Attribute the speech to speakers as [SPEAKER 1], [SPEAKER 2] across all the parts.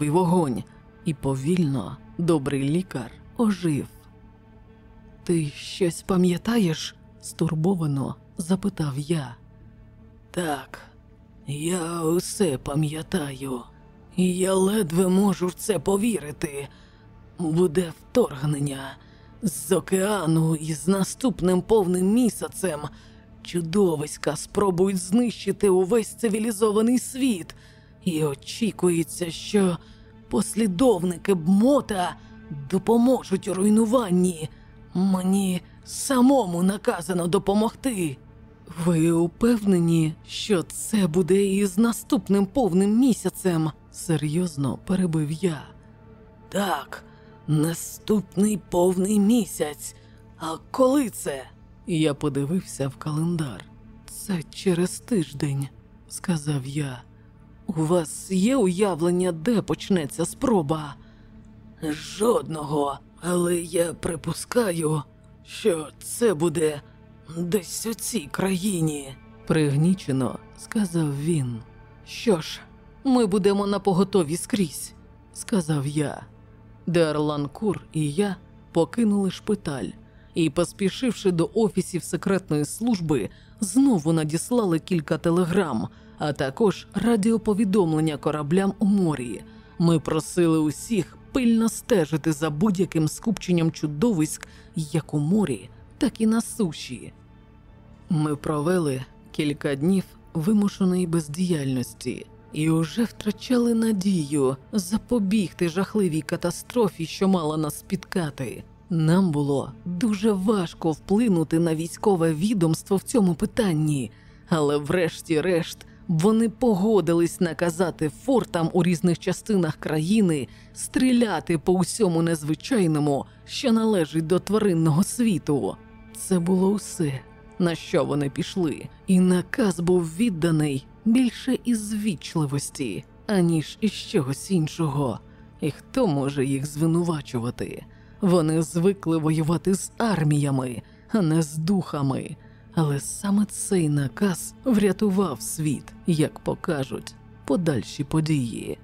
[SPEAKER 1] вогонь, і повільно добрий лікар ожив. Ти щось пам'ятаєш? стурбовано запитав я. Так, я усе пам'ятаю, і я ледве можу в це повірити. Буде вторгнення з океану і з наступним повним місяцем. Чудовиська спробують знищити увесь цивілізований світ, і очікується, що послідовники бмота допоможуть у руйнуванні. Мені самому наказано допомогти. Ви упевнені, що це буде і з наступним повним місяцем? серйозно перебив я. Так, наступний повний місяць. А коли це? Я подивився в календар. Це через тиждень, сказав я. У вас є уявлення, де почнеться спроба? Жодного, але я припускаю, що це буде десь у цій країні, пригнічено сказав він. Що ж, ми будемо на поготові скрізь, сказав я. Дерланкур і я покинули шпиталь і, поспішивши до офісів секретної служби, знову надіслали кілька телеграм, а також радіоповідомлення кораблям у морі. Ми просили усіх пильно стежити за будь-яким скупченням чудовиськ як у морі, так і на суші. Ми провели кілька днів вимушеної бездіяльності і уже втрачали надію запобігти жахливій катастрофі, що мала нас спіткати. Нам було дуже важко вплинути на військове відомство в цьому питанні, але врешті-решт вони погодились наказати фортам у різних частинах країни стріляти по усьому незвичайному, що належить до тваринного світу. Це було усе, на що вони пішли, і наказ був відданий більше із звічливості, аніж із чогось іншого. І хто може їх звинувачувати? Вони звикли воювати з арміями, а не з духами. Але саме цей наказ врятував світ, як покажуть подальші події.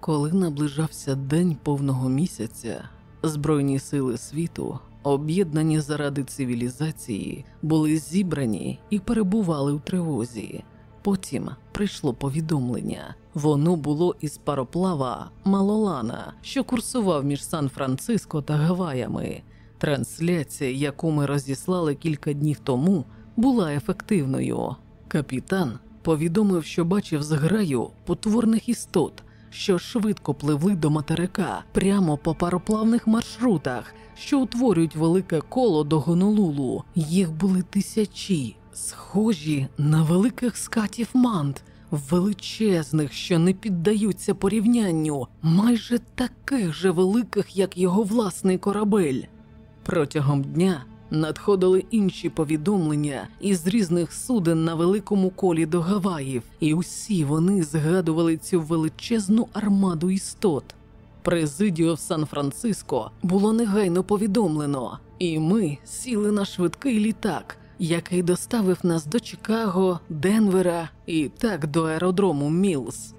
[SPEAKER 1] Коли наближався день повного місяця, Збройні сили світу, об'єднані заради цивілізації, були зібрані і перебували у тривозі. Потім прийшло повідомлення. Воно було із пароплава Малолана, що курсував між Сан-Франциско та Гаваями. Трансляція, яку ми розіслали кілька днів тому, була ефективною. Капітан повідомив, що бачив зграю потворних істот, що швидко пливли до материка прямо по пароплавних маршрутах, що утворюють велике коло до Гонолулу. Їх були тисячі, схожі на великих скатів мант, величезних, що не піддаються порівнянню, майже таких же великих, як його власний корабель. Протягом дня надходили інші повідомлення із різних суден на великому колі до Гаваїв, і усі вони згадували цю величезну армаду істот. Президіо в Сан-Франциско було негайно повідомлено, і ми сіли на швидкий літак, який доставив нас до Чикаго, Денвера і так до аеродрому Мілс.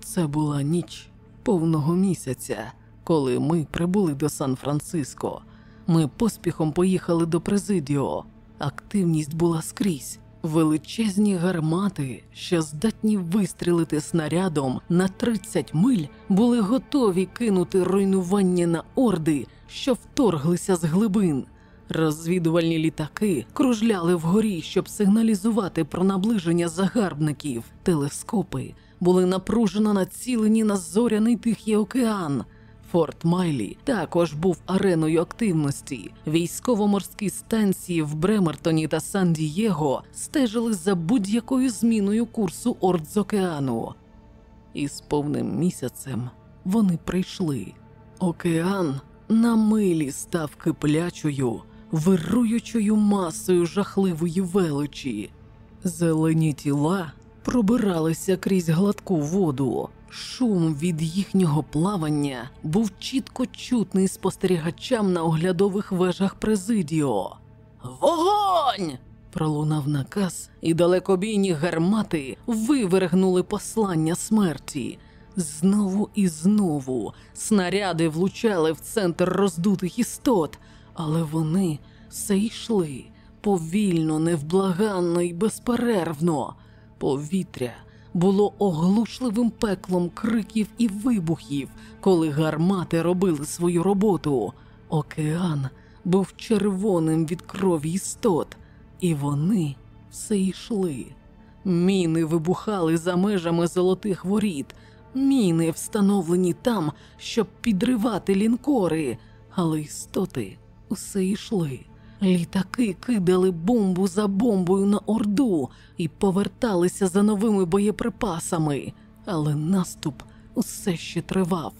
[SPEAKER 1] Це була ніч повного місяця, коли ми прибули до Сан-Франциско. Ми поспіхом поїхали до Президіо. Активність була скрізь. Величезні гармати, що здатні вистрілити снарядом на 30 миль, були готові кинути руйнування на орди, що вторглися з глибин. Розвідувальні літаки кружляли вгорі, щоб сигналізувати про наближення загарбників. Телескопи були напружено націлені на зоряний Тихий океан. Форт Майлі також був ареною активності. Військово-морські станції в Бремертоні та Сан-Дієго стежили за будь-якою зміною курсу орд з океану. І з повним місяцем вони прийшли. Океан на милі став киплячою, вируючою масою жахливої величі. Зелені тіла пробиралися крізь гладку воду. Шум від їхнього плавання був чітко чутний спостерігачам на оглядових вежах Президіо. Вогонь! пролунав наказ, і далекобійні гармати вивергнули послання смерті. Знову і знову снаряди влучали в центр роздутих істот, але вони все йшли повільно, невблаганно і безперервно. Повітря було оглушливим пеклом криків і вибухів, коли гармати робили свою роботу. Океан був червоним від крові істот, і вони все йшли. Міни вибухали за межами золотих воріт, міни встановлені там, щоб підривати лінкори, але істоти усе йшли. Літаки кидали бомбу за бомбою на орду і поверталися за новими боєприпасами, але наступ усе ще тривав.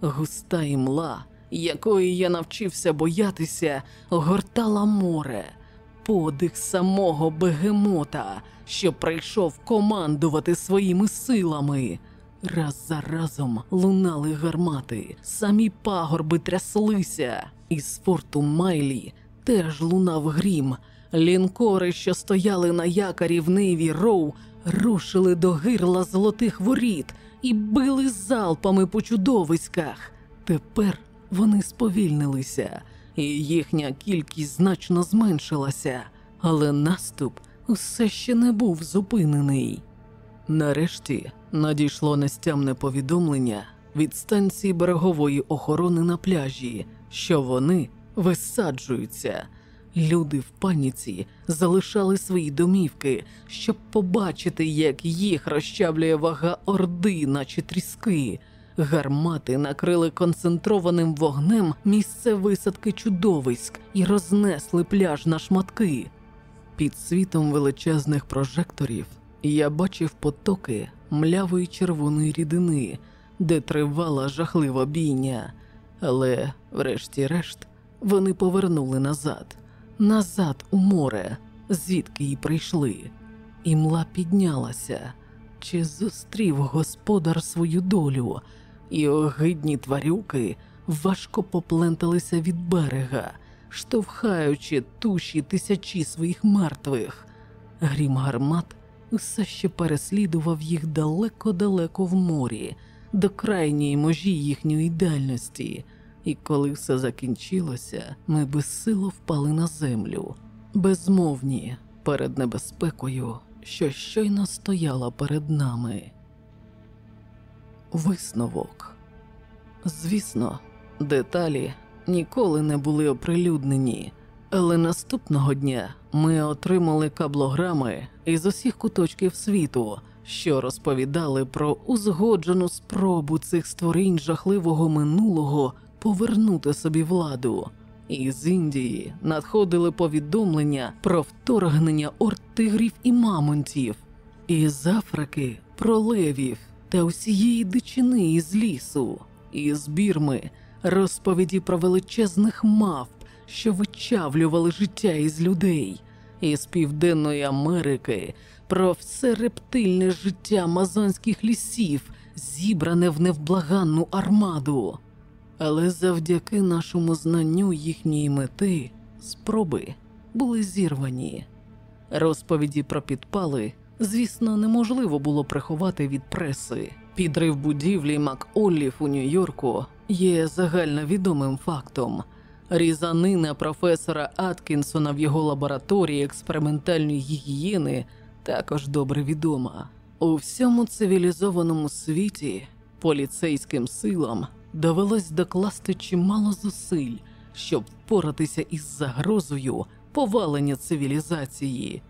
[SPEAKER 1] Густа імла, якої я навчився боятися, гортала море, подих самого бегемота, що прийшов командувати своїми силами. Раз за разом лунали гармати, самі пагорби тряслися, із форту Майлі теж лунав грім. Лінкори, що стояли на якорі в Нейві Роу, рушили до гирла золотих воріт і били залпами по чудовиськах. Тепер вони сповільнилися, і їхня кількість значно зменшилася, але наступ усе ще не був зупинений. Нарешті надійшло нестямне повідомлення від станції берегової охорони на пляжі, що вони висаджуються. Люди в паніці залишали свої домівки, щоб побачити, як їх розчавлює вага орди, наче тріски. Гармати накрили концентрованим вогнем місце висадки чудовиськ і рознесли пляж на шматки. Під світом величезних прожекторів я бачив потоки млявої червоної рідини, де тривала жахлива бійня, але, врешті-решт, вони повернули назад, назад у море, звідки й прийшли. Імла піднялася, чи зустрів господар свою долю, і огидні тварюки важко попленталися від берега, штовхаючи туші тисячі своїх мертвих. Грім гармат все ще переслідував їх далеко-далеко в морі, до крайньої межі їхньої дальності. І коли все закінчилося, ми безсило впали на землю, безмовні перед небезпекою, що щойно стояла перед нами. Висновок. Звісно, деталі ніколи не були оприлюднені, але наступного дня ми отримали каблограми із усіх куточків світу, що розповідали про узгоджену спробу цих створінь жахливого минулого повернути собі владу. Із Індії надходили повідомлення про вторгнення ортигрів і мамонтів, із Африки про левів та усієї дичини із лісу, із Бірми розповіді про величезних мавп, що вичавлювали життя із людей, із Південної Америки про все рептильне життя амазонських лісів, зібране в невблаганну армаду. Але завдяки нашому знанню їхньої мети спроби були зірвані. Розповіді про підпали, звісно, неможливо було приховати від преси. Підрив будівлі Мак-Оллів у Нью-Йорку є загальновідомим фактом. Різанина професора Аткінсона в його лабораторії експериментальної гігієни також добре відома. У всьому цивілізованому світі поліцейським силам довелось докласти чимало зусиль, щоб впоратися із загрозою повалення цивілізації.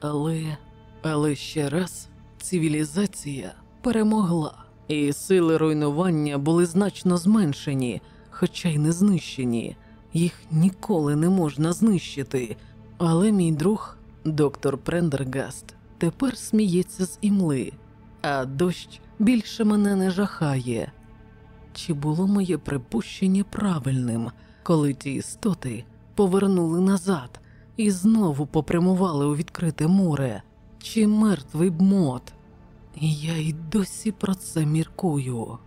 [SPEAKER 1] Але, але ще раз цивілізація перемогла, і сили руйнування були значно зменшені, хоча й не знищені. Їх ніколи не можна знищити. Але мій друг, доктор Прендергаст, тепер сміється з імли, а дощ більше мене не жахає. Чи було моє припущення правильним, коли ті істоти повернули назад і знову попрямували у відкрите море, чи мертвий бмот? Я й досі про це міркую.